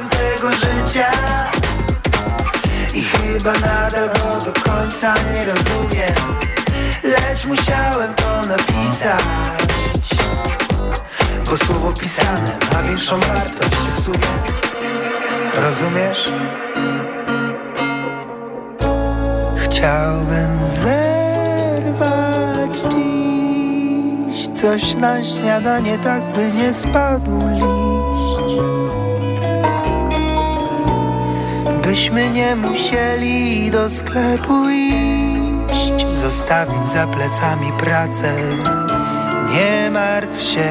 tego życia. I chyba nadal go do końca nie rozumiem. Lecz musiałem to napisać. Bo słowo pisane ma większą wartość w sumie. Rozumiesz? Chciałbym zerwać dziś Coś na śniadanie tak by nie spadł liść Byśmy nie musieli do sklepu iść Zostawić za plecami pracę. Nie martw się.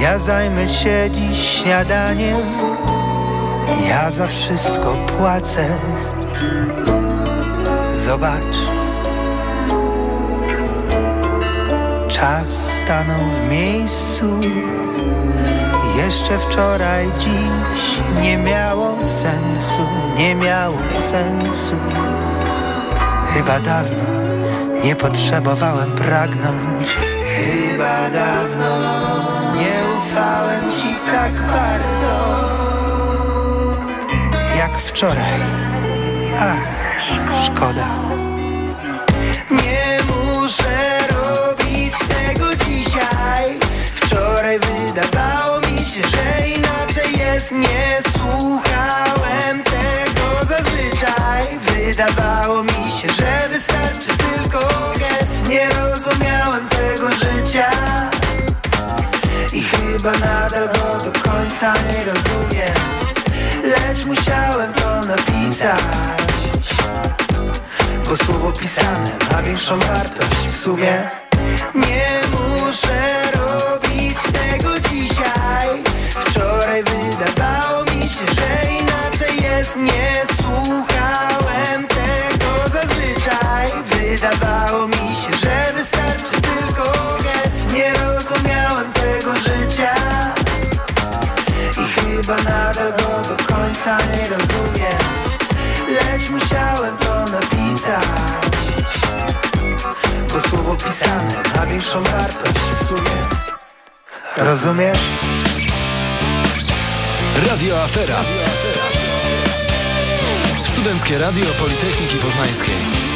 Ja zajmę się dziś śniadaniem. Ja za wszystko płacę. Zobacz. Czas stanął w miejscu jeszcze wczoraj, dziś nie miało sensu, nie miało sensu. Chyba dawno nie potrzebowałem pragnąć. Chyba dawno nie ufałem ci tak bardzo jak wczoraj. Ach, szkoda. Nie muszę robić tego dzisiaj. Wczoraj że Nie słuchałem tego zazwyczaj. Wydawało mi się, że wystarczy tylko gest. Nie rozumiałem tego życia. I chyba nadal go do końca nie rozumiem. Lecz musiałem to napisać. Bo słowo pisane ma większą wartość w sumie. Nie muszę końca nie rozumiem Lecz musiałem to napisać Bo słowo pisane ma większą wartość w sumie Rozumiesz? Radio Afera. Studenckie Radio Politechniki Poznańskiej.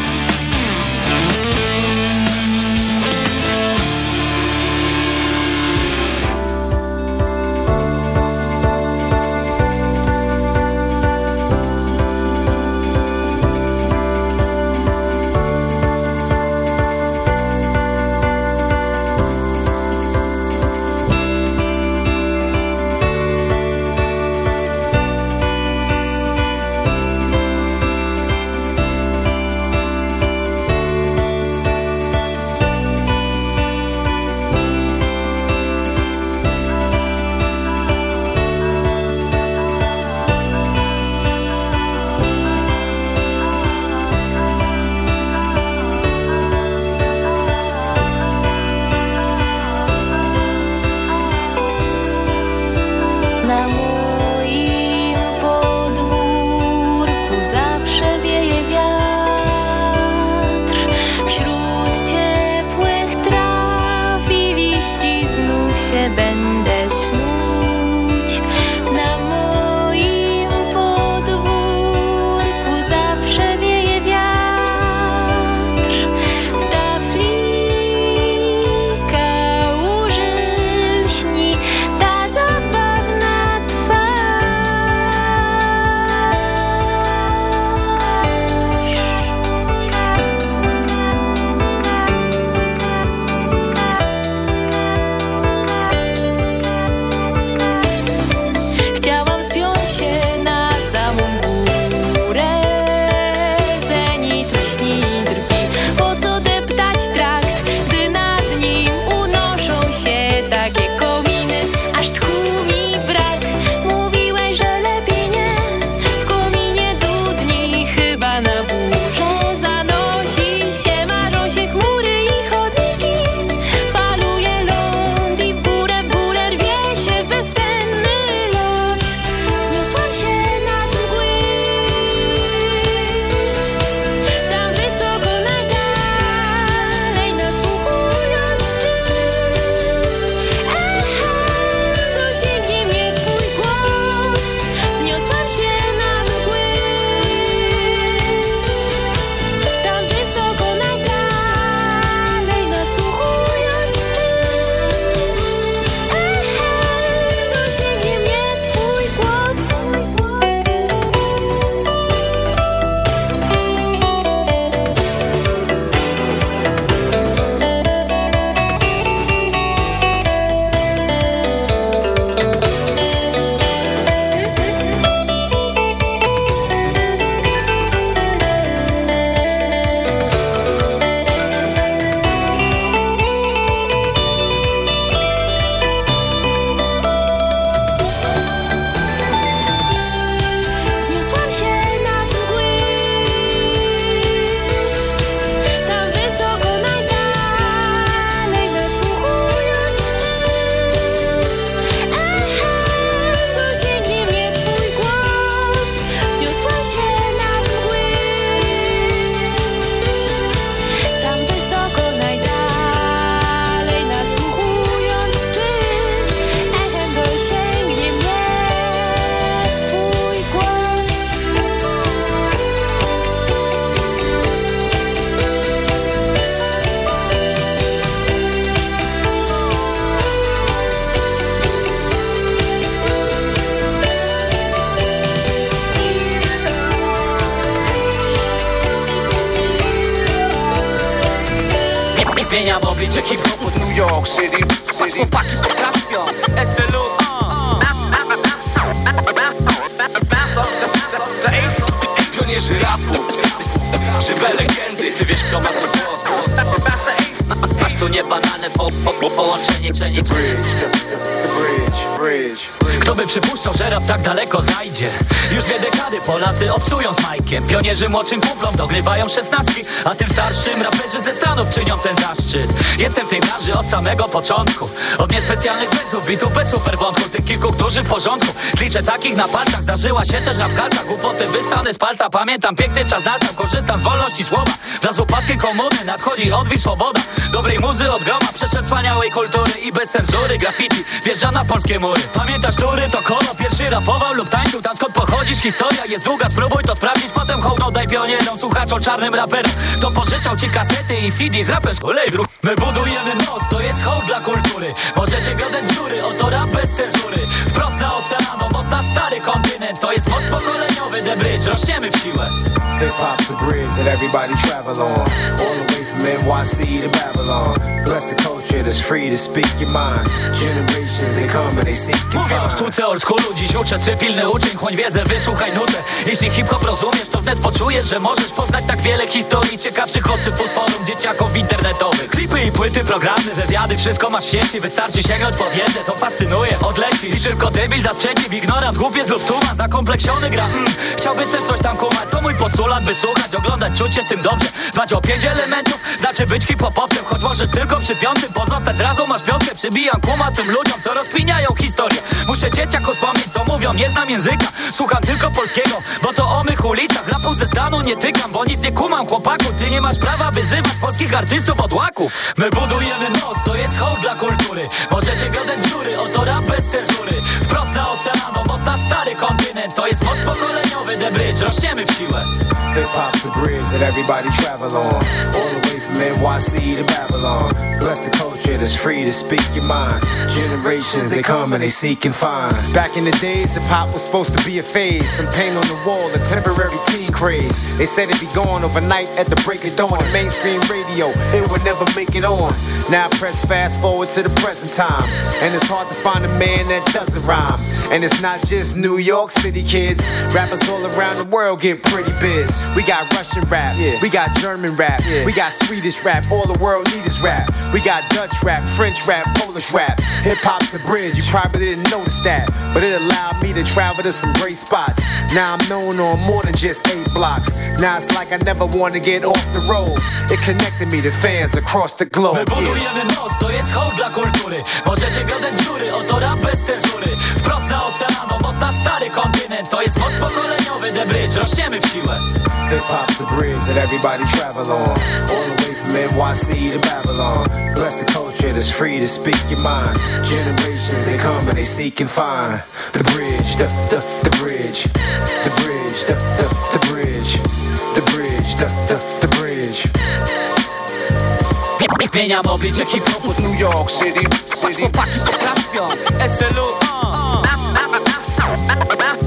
Młodszym kumplom dogrywają szesnastki A tym starszym raperzy ze Stanów czynią ten zaszczyt Jestem w tej branży od samego początku. Od niespecjalnych bezów, bitów bez superwątku. Tych kilku, którzy w porządku. Liczę takich na palcach, zdarzyła się też rapkalka Głupoty wysane z palca, pamiętam piękny czas nastał Korzystam z wolności słowa. Wraz z upadkiem komuny nadchodzi odwilż swoboda. Dobrej muzy od groma, przeszedł kultury I bez cenzury. Graffiti wjeżdża na polskie mury. Pamiętasz który to kolo pierwszy rapował lub tańczył? Tam skąd pochodzisz, historia jest długa. Spróbuj to sprawdzić, potem hołd daj pionierom Słuchaczom, czarnym raperom. To pożyczał ci kasety i CD z rapem z wróg My budujemy most, to jest hołd dla kultury. Możecie gadać dziury, oto rap bez cenzury. Wprost za oceaną, most na stary kontynent To jest most pokoleniowy, The Bridge, rośniemy w siłę. Hip-hop's the bridge that everybody travel on. All the way NYC to Babylon. Bless the culture that's free to speak your mind. Generations they come and they seek and find. sztuce old schoolu Dziś uczę, ty pilny uczeń, chłoń wiedzę, wysłuchaj nutę Jeśli hip-hop rozumiesz, to wnet poczujesz, że możesz poznać tak wiele historii Ciekawszych odsypów z forum dzieciaków internetowych. Klipy i płyty, programy, wywiady, wszystko masz w sieci Wystarczy sięgnąć po wiedzę, to fascynuje, odlecisz I tylko debil da sprzeciw, ignorant, głupiec lub tuma Zakompleksiony gra, mm, chciałby też coś tam kumać To mój postulat, by słuchać, oglądać, czuć się z tym dobrze. Dbać o pięć elementów, znaczy być hip-hopowcem Choć możesz tylko przy piątym pozostać, razem masz piątkę Przybijam kuma tym ludziom, co rozkminiają historię. Muszę dzieciaku wspomnieć, co mówią, nie znam języka. Słucham tylko polskiego, bo to o mych ulicach. Rapu ze stanu nie tykam, bo nic nie kumam Chłopaku, ty nie masz prawa wyzywać polskich artystów od łaków. My budujemy most, to jest hołd dla kultury. Możecie gadać dziury, oto rap bez cenzury. Wprost za oceaną, most na stary kontynent. To jest most pokoleniowy, The Bridge, rośniemy w siłę Hip-hop's the bridge that everybody travel on All the way from NYC to Babylon Bless the culture that's free to speak your mind Generations, they come and they seek and find Back in the days, hip hop was supposed to be a phase. Some paint on the wall, a temporary teen craze. They said it'd be gone overnight at the break of dawn. Mainstream radio, it would never make it on. Now press fast forward to the present time. And it's hard to find a man that doesn't rhyme. And it's not just New York City kids. Rappers all around the world get pretty biz. We got Russian rap, yeah. we got German rap, yeah. we got Swedish rap, all the world need is rap. We got Dutch rap, French rap, Polish rap. Hip hop's the bridge, you probably didn't notice that. But it allowed me to travel to some great spots. Now I'm known on more than just eight blocks. Now it's like I never want to get off the road. It connected me to fans across the globe. My Bridge, rośniemy w siłę. Hip hop's the bridge that everybody travel on. All the way from NYC to Babylon. Bless the culture that's free to speak your mind. Generations they come and they seek and find the bridge, the the the bridge, the bridge, the the the bridge, the bridge, the the the bridge. Zmieniam oblicze hip-hopu New York City, Patrz chłopaki potrafią SLU uh.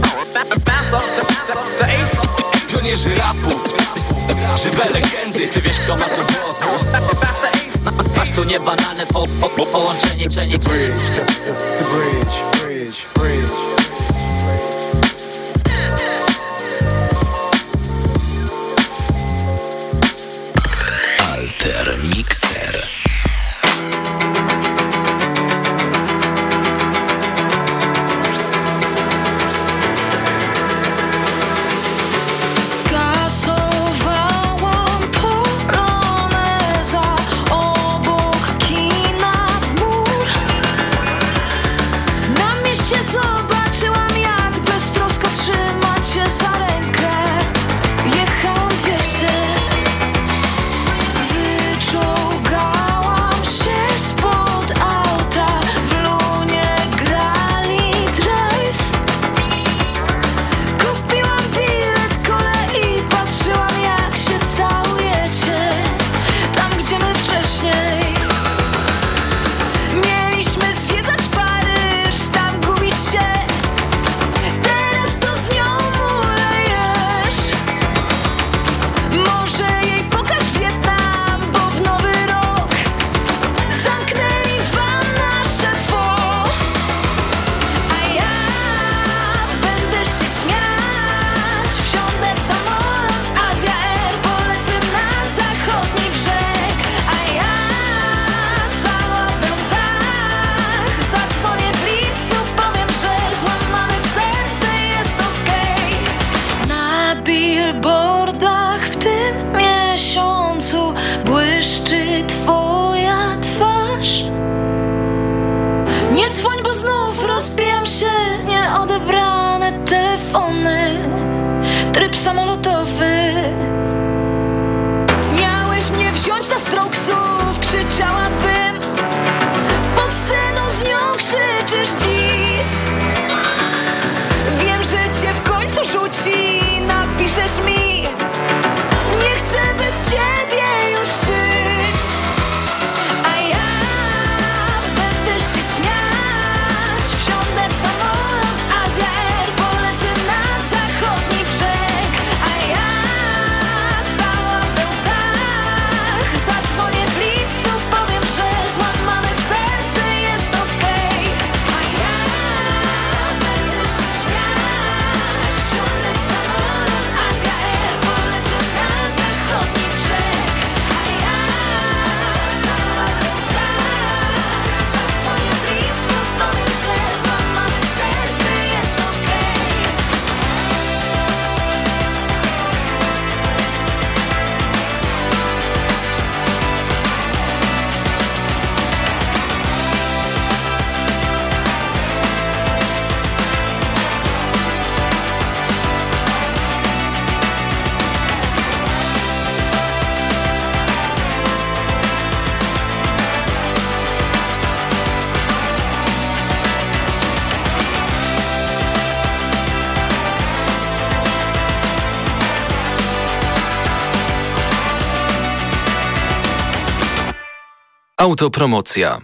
Pionierzy rapu. Żywe legendy Ty wiesz kto ma tu głos. Masz tu niebanalne po, po, po, połączenie The bridge, the, the, the bridge, bridge, bridge Autopromocja.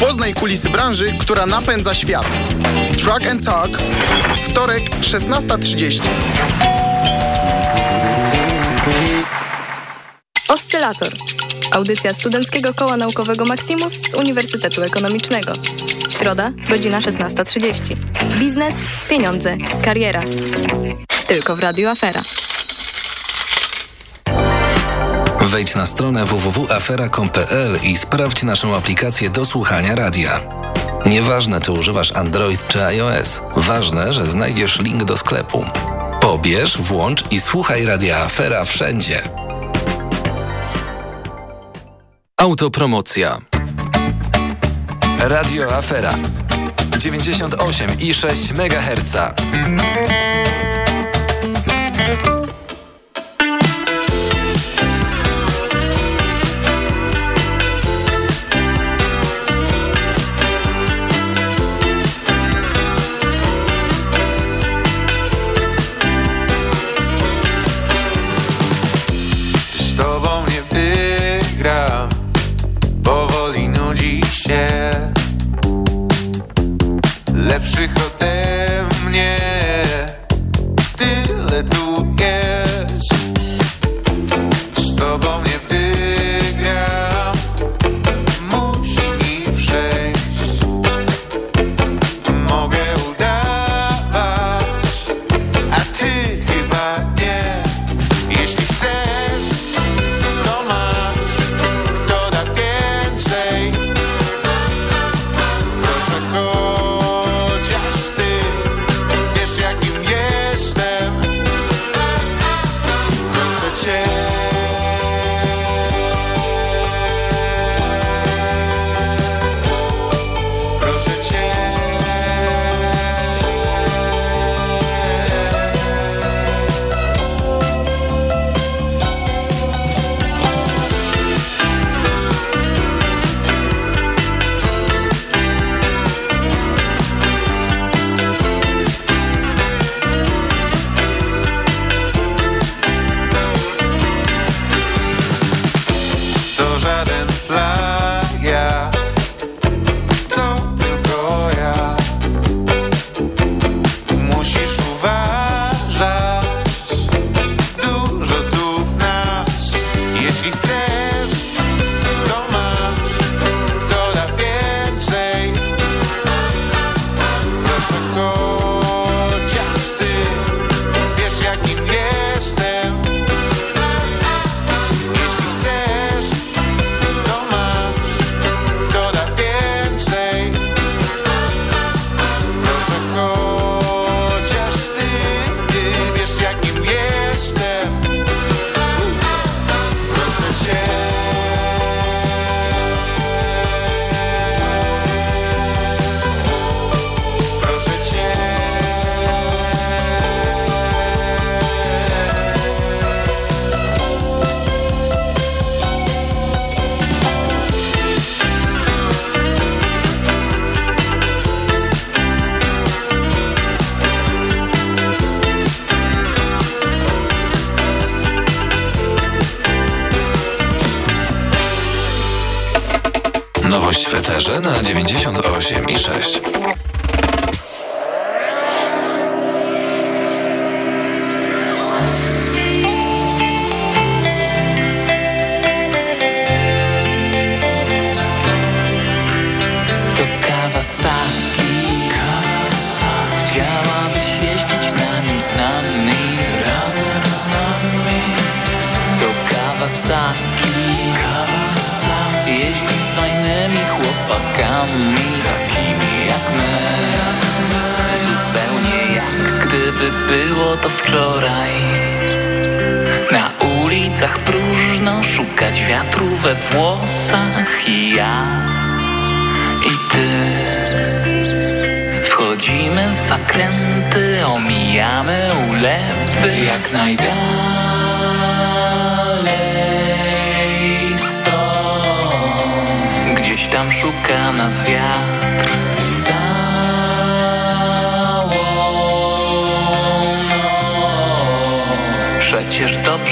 Poznaj kulisy branży, która napędza świat. Truck and Talk. Wtorek, 16.30. Oscylator. Audycja Studenckiego Koła Naukowego Maximus z Uniwersytetu Ekonomicznego. Środa, godzina 16.30. Biznes, pieniądze, kariera. Tylko w Radio Afera. Wejdź na stronę www.afera.com.pl i sprawdź naszą aplikację do słuchania radia. Nieważne, czy używasz Android czy iOS, ważne, że znajdziesz link do sklepu. Pobierz, włącz i słuchaj radia Afera wszędzie. Autopromocja. Radio Afera 98,6 MHz.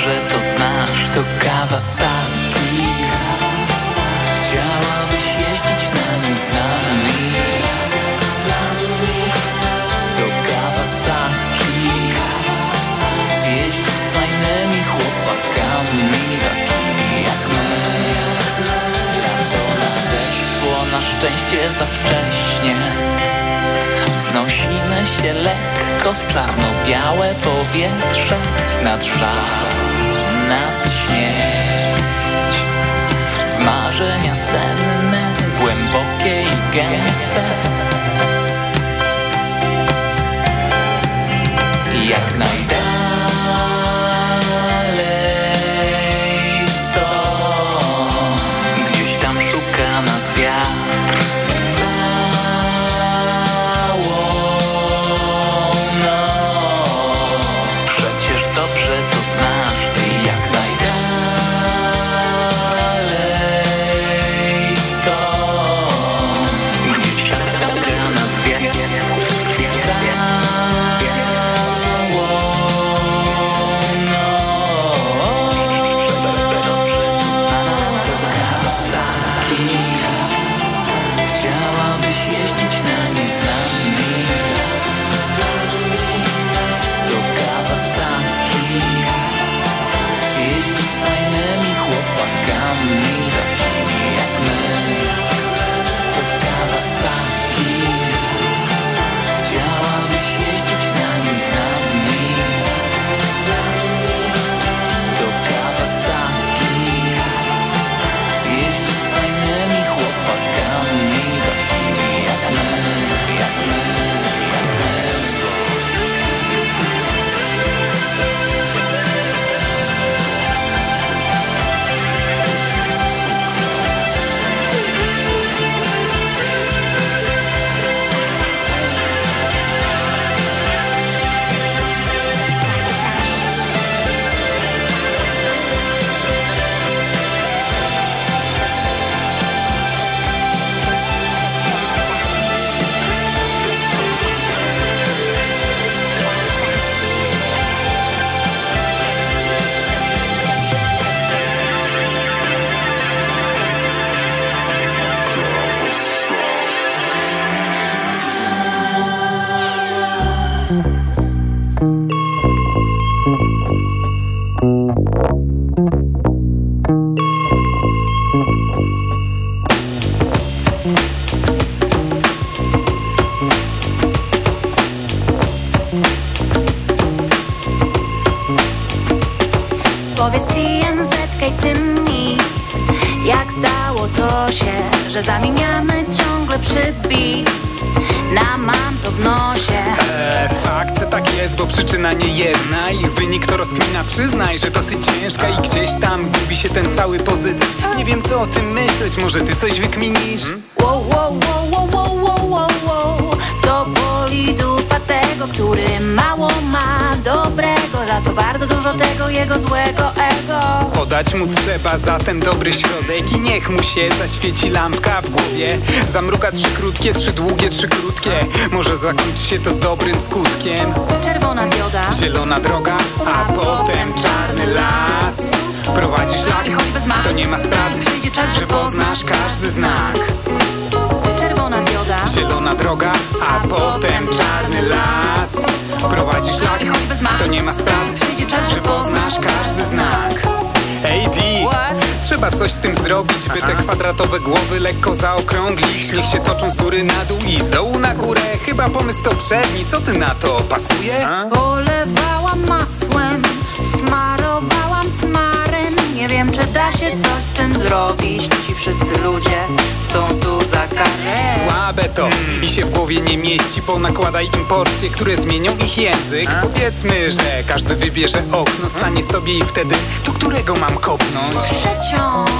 Dobrze to znasz. To Kawasaki. Chciałabyś jeździć na nim z nami. To Kawasaki. Jeździć z fajnymi chłopakami. Takimi jak my. Lato nadeszło na szczęście za wcześnie. Znosimy się lekko w czarno-białe powietrze Nad żal, nad śmierć W marzenia senne, głębokie i gęste. Jak najdalej to rozkmina, przyznaj, że dosyć ciężka I gdzieś tam gubi się ten cały pozytyw. Nie wiem co o tym myśleć, może ty coś wykminisz? Wow, wow, wow, wow, wow, wow, wow, wow. To boli dupa tego, który mało ma. Dobrego Za to bardzo dużo tego jego złego ego. Podać mu trzeba zatem dobry środek I niech mu się zaświeci lampka w głowie. Zamruka trzy krótkie, trzy długie, trzy krótkie. Może zakończy się to z dobrym skutkiem. Czerwona dioda. Zielona droga, a potem czarny las. Prowadzi szlak, I choć bez map, to nie ma strat. Że poznasz każdy znak Zielona droga, a potem czarny las. Prowadzi szlak, to nie ma strat. Że poznasz każdy znak. Ej D, trzeba coś z tym zrobić By te kwadratowe głowy lekko zaokrąglić. Niech się toczą z góry na dół i z dołu na górę. Chyba pomysł to przedni, co ty na to, pasuje? Polewałam masłem, wiem czy da się coś z tym zrobić. Ci wszyscy ludzie są tu za karę. Słabe to i się w głowie nie mieści. Ponakładaj im porcje, które zmienią ich język. Powiedzmy, że każdy wybierze okno Stanie sobie i wtedy, do którego mam kopnąć? Przeciąg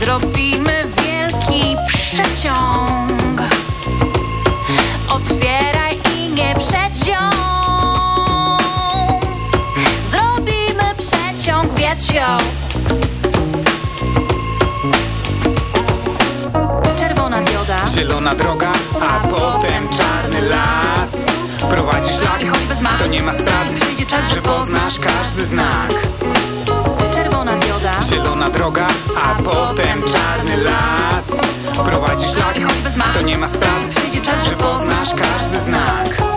Zrobimy wielki przeciąg. Otwieraj i nie przeciąg wietrzyą Czerwona dioda. Zielona droga, a potem czarny las. Prowadzi szlak, to nie ma strat. Że poznasz każdy znak. Czerwona dioda. Zielona droga, a potem czarny las. Prowadzi szlak, to nie ma strat. Że poznasz każdy znak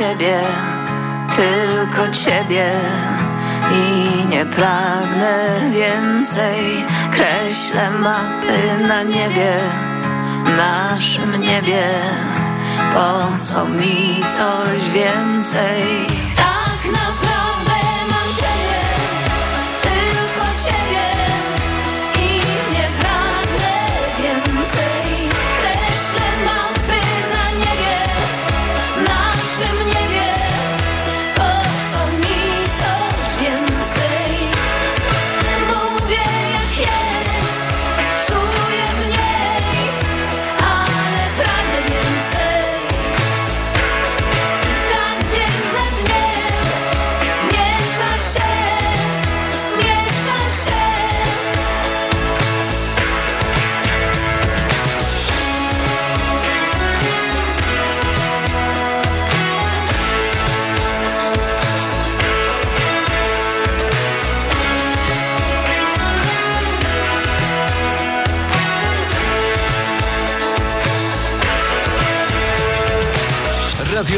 Ciebie, tylko Ciebie i nie pragnę więcej. Kreślę mapy na niebie, naszym niebie. Po co mi coś więcej?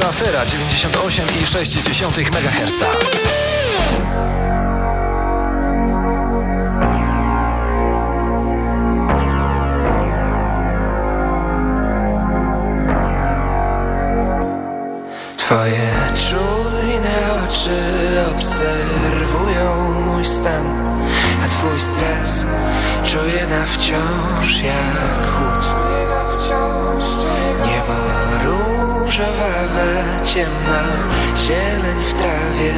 Afera 98,6 MHz. Twoje czujne oczy obserwują mój stan A twój stres czuję na wciąż jak ciemna Zieleń w trawie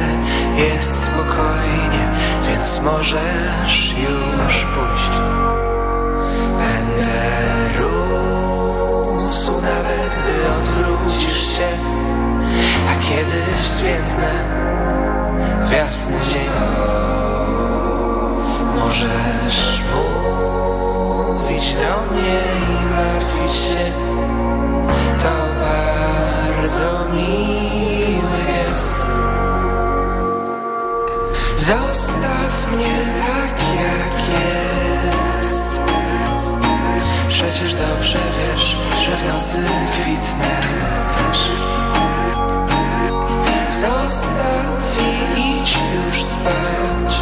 jest spokojnie Więc możesz już pójść. Będę rósł nawet gdy odwrócisz się A kiedy świętnę w jasny dzień. Możesz mówić do mnie i martwić się. To bardzo miły gest Zostaw mnie tak jak jest. Przecież dobrze wiesz, że w nocy kwitnę też. Zostaw i idź już spać.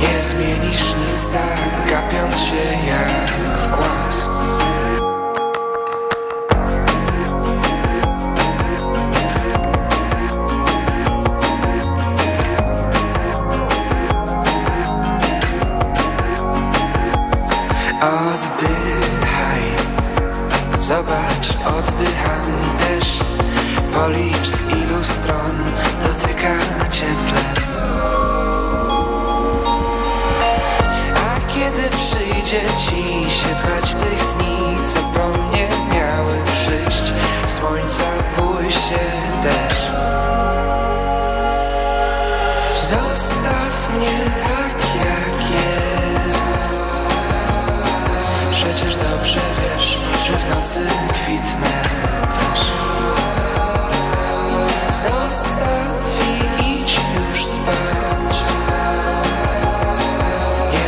Nie zmienisz nic tak, gapiąc się jak w głaz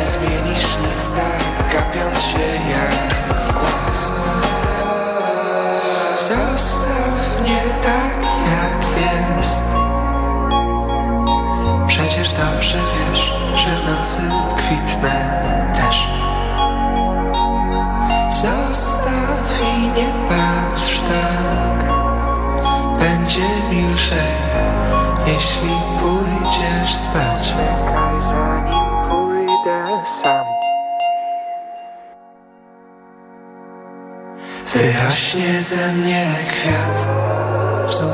zmienisz nic tak, gapiąc się jak Wyrośnie ze mnie kwiat. Bzu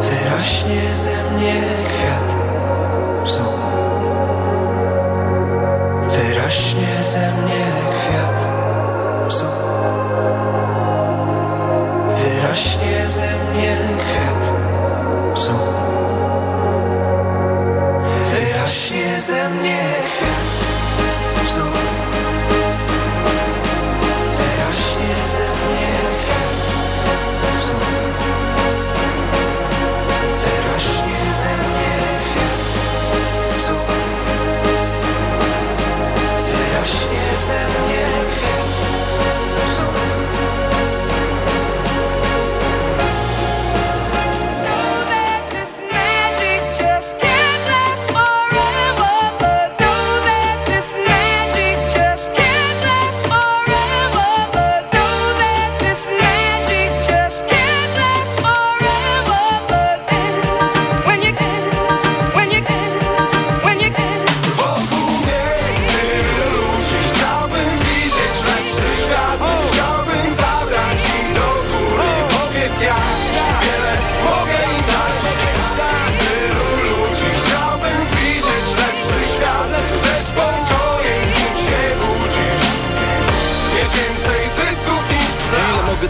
Wyrośnie ze mnie kwiat. Bzu Wyrośnie ze mnie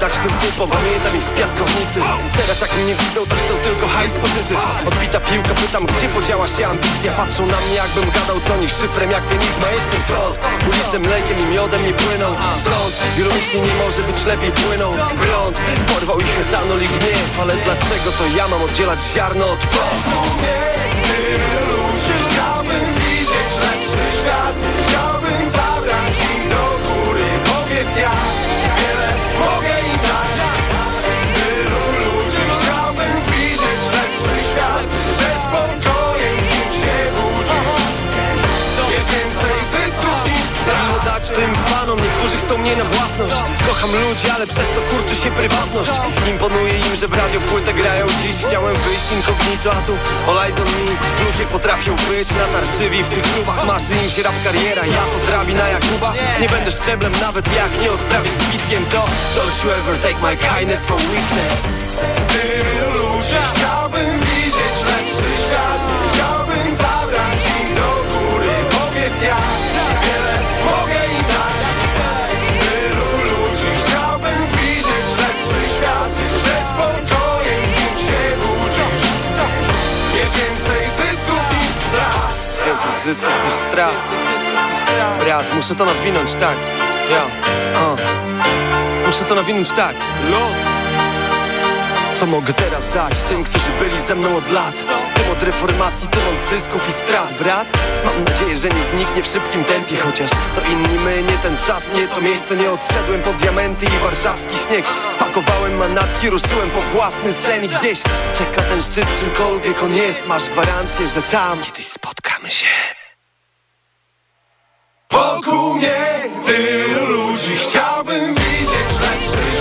każdym typom Pamiętam ich z piaskownicy. Teraz jak mnie widzą to chcą tylko hajs pożyczyć. Odbita piłka pytam gdzie podziała się ambicja. Patrzą na mnie jakbym gadał do nich szyfrem jak enigma Jestem stąd. Ulice mlekiem i miodem nie płyną. Stąd wielu myśli nie może być lepiej płyną. Prąd porwał ich etanol i gniew Ale dlaczego to ja mam oddzielać ziarno od płowu? Chciałbym widzieć lepszy świat. Chciałbym zabrać ich do góry. Powiedz jak tym fanom, niektórzy chcą mnie na własność. Kocham ludzi, ale przez to kurczy się prywatność. Imponuje im, że w radio płytę grają. Dziś Chciałem wyjść incognito, a tu all eyes on me Ludzie potrafią być natarczywi W tych klubach. Marzy im się rap kariera Ja to drabina Jakuba Nie będę szczeblem nawet jak nie odprawię z kwitkiem To don't you ever take my kindness for weakness. Tylu ludzi Chciałbym widzieć lepszy świat. Chciałbym zabrać ich do góry Powiedz jak zysków niż strat Brat, muszę to nawinąć tak. Ja, uh. Muszę to nawinąć tak. Lord co mogę teraz dać tym, którzy byli ze mną od lat? Tym od reformacji, tym od zysków i strat, brat? Mam nadzieję, że nie zniknie w szybkim tempie Chociaż to inni my, nie ten czas, nie to miejsce. Nie odszedłem po diamenty i warszawski śnieg. Spakowałem manatki, ruszyłem po własny sen I gdzieś czeka ten szczyt, czymkolwiek on jest. Masz gwarancję, że tam kiedyś spotkamy się. Wokół mnie tylu ludzi Chciałbym widzieć lepszy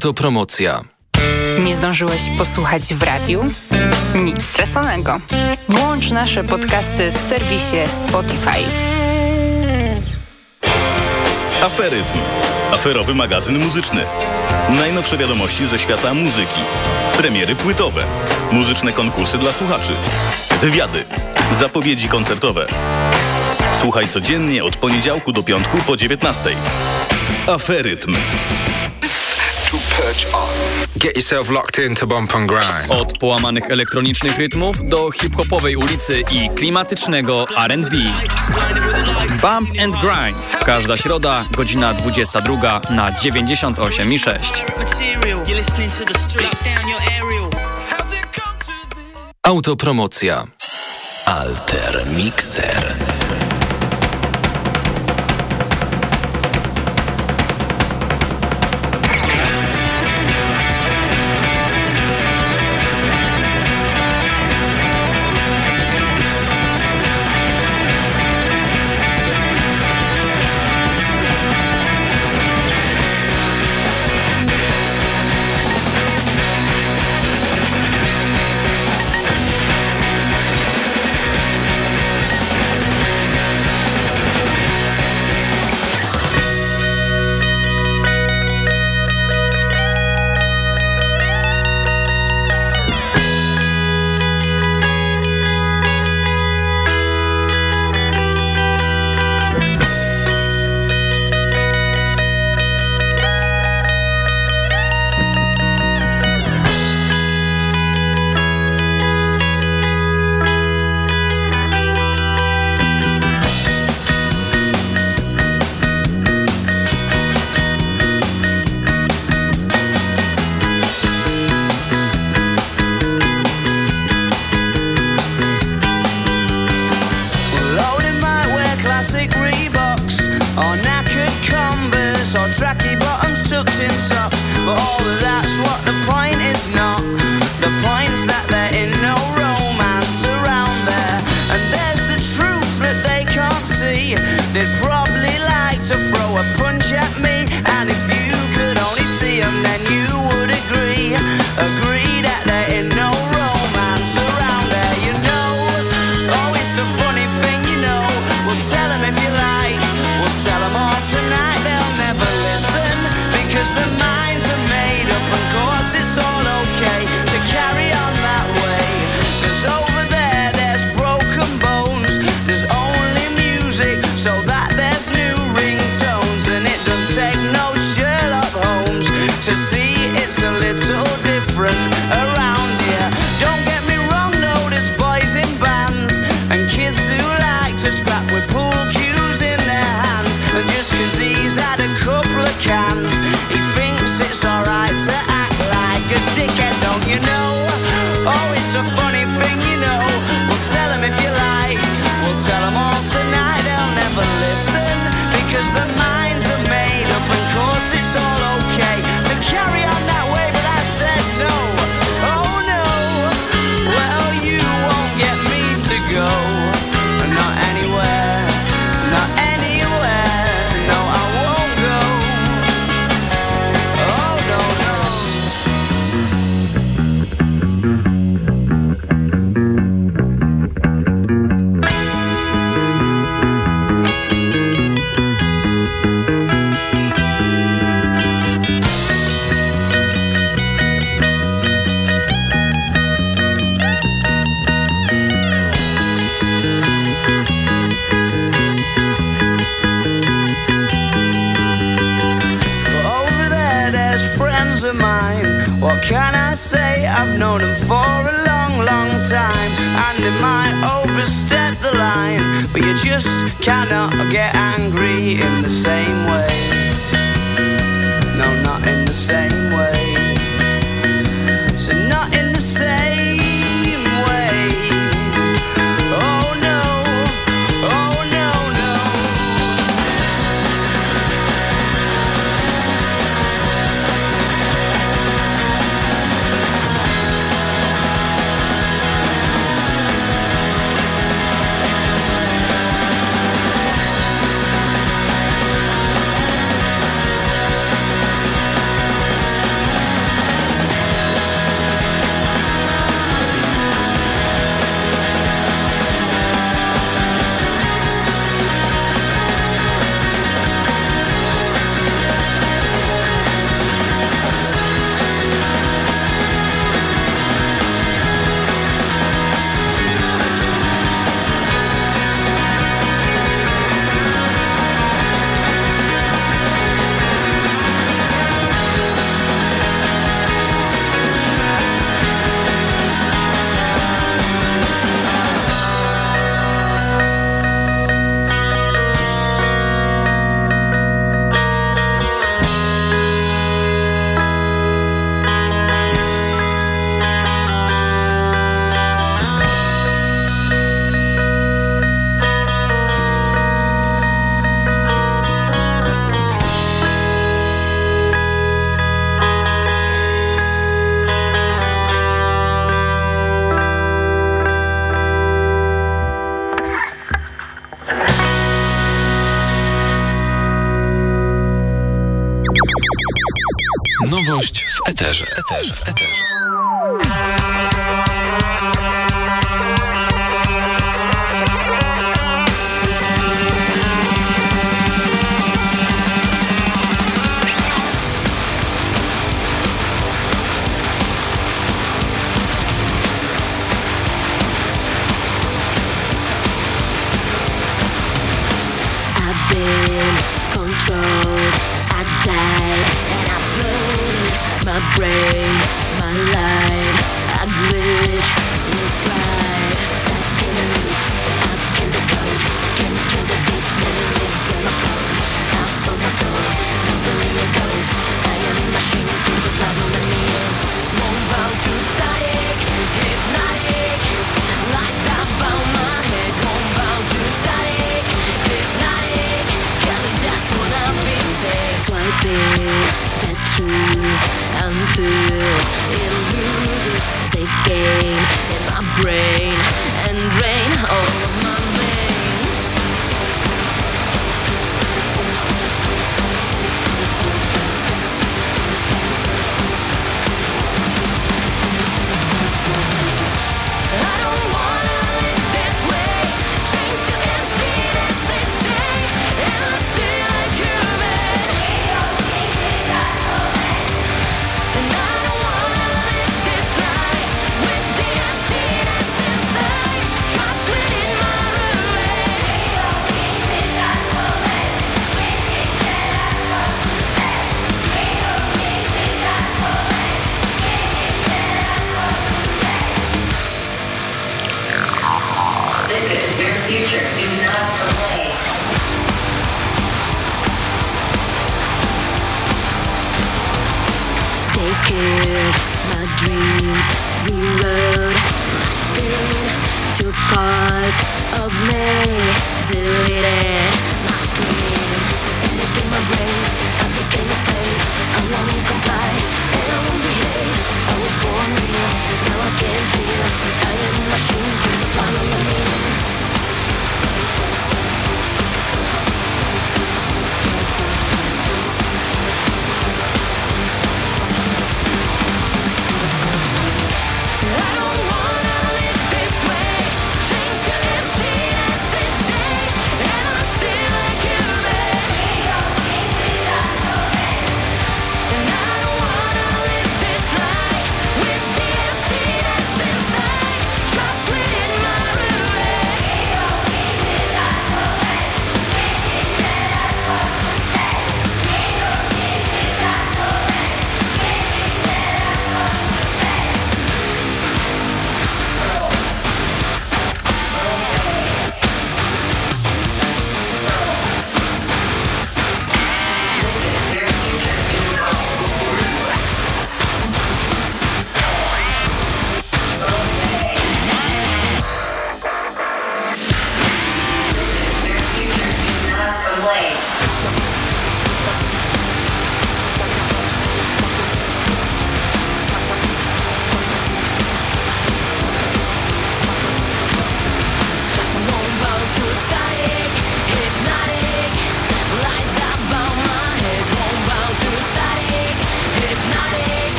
Autopromocja. Nie zdążyłeś posłuchać w radiu? Nic straconego. Włącz nasze podcasty w serwisie Spotify. Aferytm. Aferowy magazyn muzyczny. Najnowsze wiadomości ze świata muzyki. Premiery płytowe. Muzyczne konkursy dla słuchaczy. Wywiady. Zapowiedzi koncertowe. Słuchaj codziennie od poniedziałku do piątku po 19. Aferytm. Get yourself locked in to bump and grind. Od połamanych elektronicznych rytmów do hip-hopowej ulicy i klimatycznego R&B. Bump and Grind. Każda środa, godzina 22 na 98 i 6. Autopromocja. Alter Mixer. you might overstep the line, but you just cannot get angry in the same way. No, not in the same way.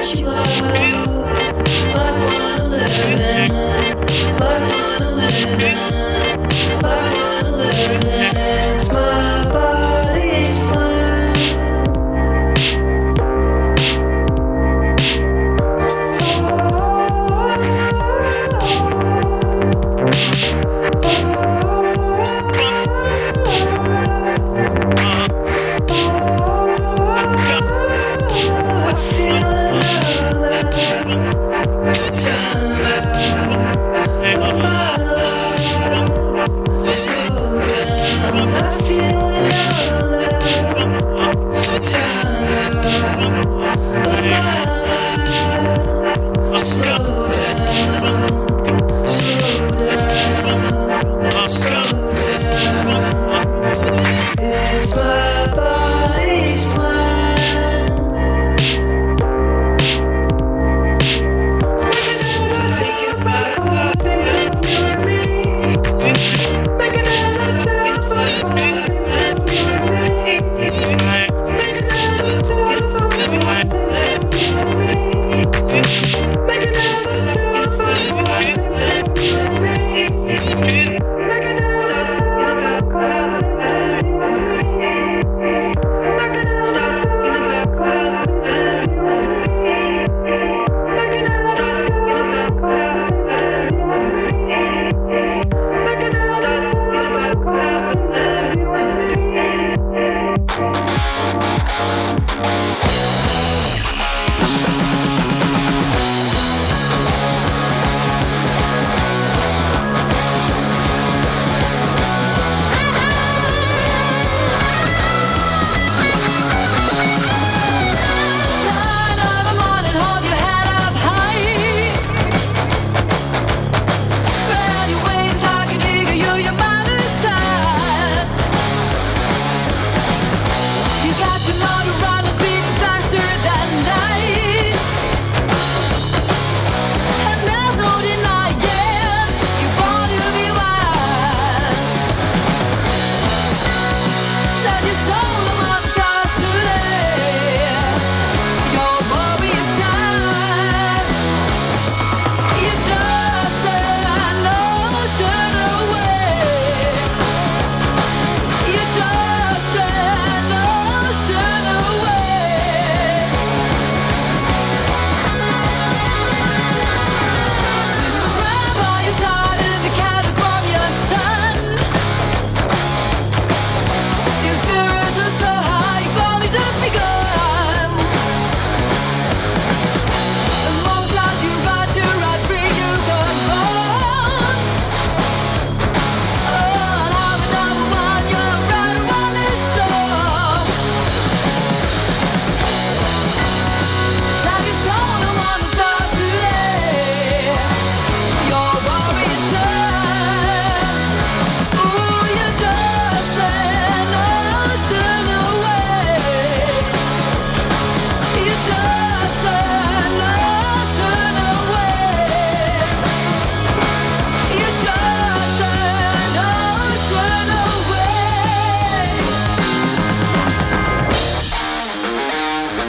what you are.